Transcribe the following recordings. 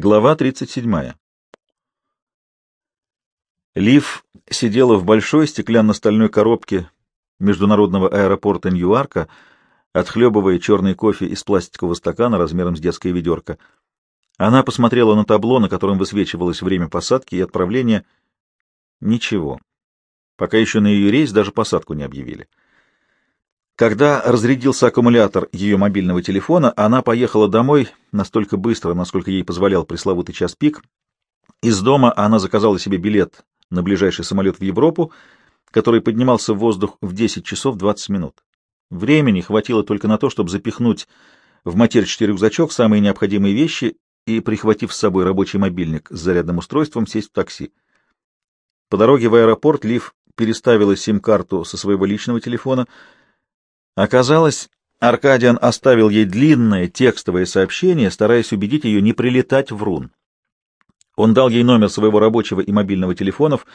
Глава 37. Лив сидела в большой стеклянно-стальной коробке международного аэропорта Ньюарка, отхлебывая черный кофе из пластикового стакана размером с детское ведерко. Она посмотрела на табло, на котором высвечивалось время посадки и отправления. Ничего. Пока еще на ее рейс даже посадку не объявили. Когда разрядился аккумулятор ее мобильного телефона, она поехала домой настолько быстро, насколько ей позволял пресловутый час пик. Из дома она заказала себе билет на ближайший самолет в Европу, который поднимался в воздух в 10 часов 20 минут. Времени хватило только на то, чтобы запихнуть в матерчатый рюкзачок самые необходимые вещи и, прихватив с собой рабочий мобильник с зарядным устройством, сесть в такси. По дороге в аэропорт Лив переставила сим-карту со своего личного телефона — Оказалось, Аркадиан оставил ей длинное текстовое сообщение, стараясь убедить ее не прилетать в Рун. Он дал ей номер своего рабочего и мобильного телефонов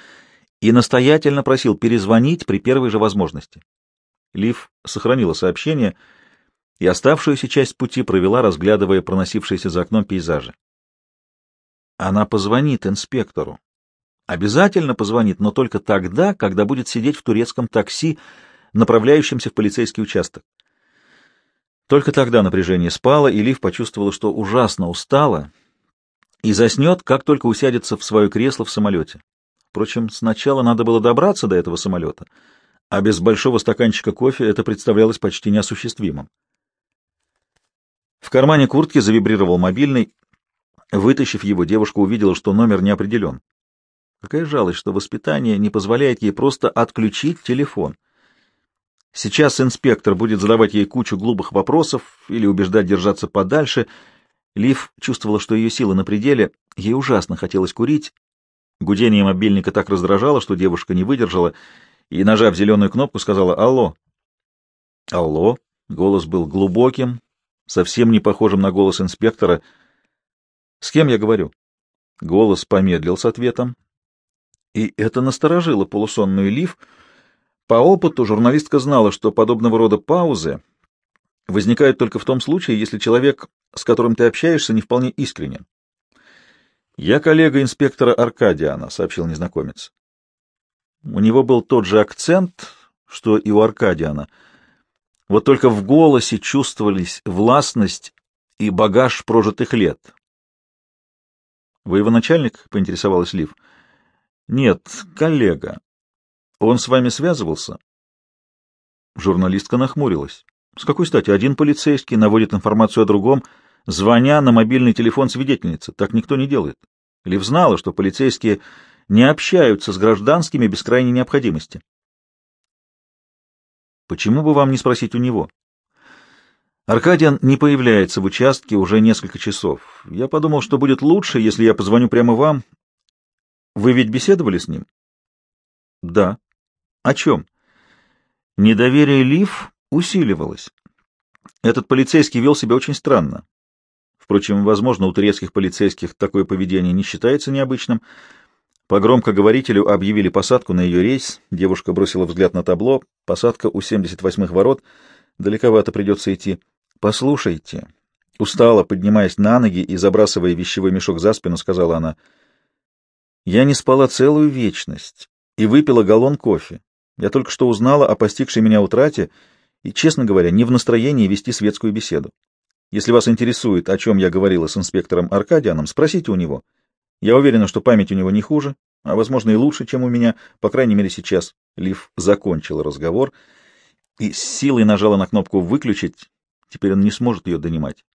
и настоятельно просил перезвонить при первой же возможности. Лив сохранила сообщение и оставшуюся часть пути провела, разглядывая проносившиеся за окном пейзажи. Она позвонит инспектору. Обязательно позвонит, но только тогда, когда будет сидеть в турецком такси, направляющимся в полицейский участок. Только тогда напряжение спало, и Лив почувствовала, что ужасно устала и заснет, как только усядется в свое кресло в самолете. Впрочем, сначала надо было добраться до этого самолета, а без большого стаканчика кофе это представлялось почти неосуществимым. В кармане куртки завибрировал мобильный. Вытащив его, девушка увидела, что номер не определен. Какая жалость, что воспитание не позволяет ей просто отключить телефон. Сейчас инспектор будет задавать ей кучу глупых вопросов или убеждать держаться подальше. Лив чувствовала, что ее сила на пределе, ей ужасно хотелось курить. Гудение мобильника так раздражало, что девушка не выдержала и, нажав зеленую кнопку, сказала «Алло». «Алло». Голос был глубоким, совсем не похожим на голос инспектора. «С кем я говорю?» Голос помедлил с ответом. И это насторожило полусонную Лив — по опыту журналистка знала, что подобного рода паузы возникают только в том случае, если человек, с которым ты общаешься, не вполне искренен. «Я коллега инспектора Аркадиана», — сообщил незнакомец. У него был тот же акцент, что и у Аркадиана. Вот только в голосе чувствовались властность и багаж прожитых лет. «Вы его начальник?» — поинтересовалась Лив. «Нет, коллега. Он с вами связывался? Журналистка нахмурилась. С какой стати один полицейский наводит информацию о другом, звоня на мобильный телефон свидетельницы? Так никто не делает. Лив знала, что полицейские не общаются с гражданскими без крайней необходимости. Почему бы вам не спросить у него? Аркадиан не появляется в участке уже несколько часов. Я подумал, что будет лучше, если я позвоню прямо вам. Вы ведь беседовали с ним? Да. О чем? Недоверие Лив усиливалось. Этот полицейский вел себя очень странно. Впрочем, возможно, у турецких полицейских такое поведение не считается необычным. По громкоговорителю объявили посадку на ее рейс. Девушка бросила взгляд на табло. Посадка у 78-х ворот. Далековато придется идти. «Послушайте». Устала, поднимаясь на ноги и забрасывая вещевой мешок за спину, сказала она. «Я не спала целую вечность и выпила галлон кофе. Я только что узнала о постигшей меня утрате и, честно говоря, не в настроении вести светскую беседу. Если вас интересует, о чем я говорила с инспектором Аркадианом, спросите у него. Я уверена, что память у него не хуже, а, возможно, и лучше, чем у меня, по крайней мере, сейчас. Лив закончил разговор и с силой нажала на кнопку «выключить». Теперь он не сможет ее донимать.